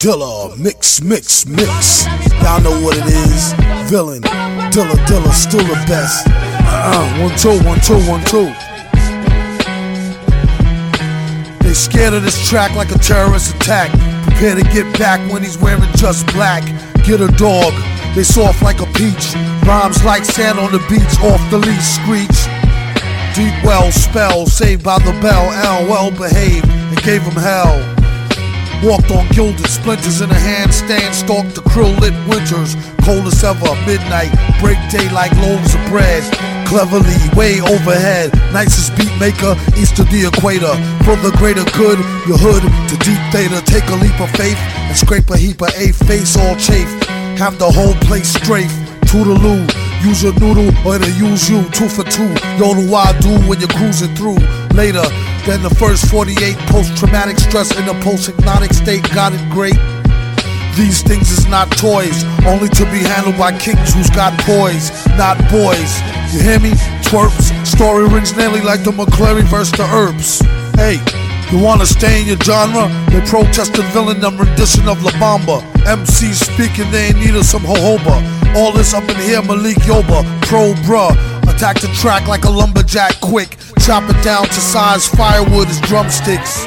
Dilla, mix, mix, mix. Y'all know what it is. Villain, Dilla, Dilla, still the best. Uh-uh, one, two, one, two, one, two. They scared of this track like a terrorist attack. Prepare to get back when he's wearing just black. Get a dog, they soft like a peach. Rhymes like sand on the beach, off the leash, screech. Deep well spell, saved by the bell. L well behaved and gave him hell. Walked on gilded splinters in a handstand, stalked the krill lit winters. Cold as ever, midnight, break day like loaves of bread. Cleverly, way overhead, nicest beat maker, east of the equator. For the greater good, your hood to deep theta. Take a leap of faith and scrape a heap of A face all chafe. Have the whole place strafe. Toodaloo, use your noodle or it'll use you. Two for two, know what I do when you're cruising through. Later, then the first 48 post traumatic stress in a post hypnotic state got it great. These things is not toys, only to be handled by kings who's got poise, not boys. You hear me? Twerps. Story rings nearly like the McClary versus the Herbs. Hey, you wanna stay in your genre? They protested villain and rendition of La Bamba. MCs speaking, they ain't need of some jojoba. All this up in here, Malik Yoba, pro bruh. Attack the track like a lumberjack quick. Chop it down to size firewood as drumsticks.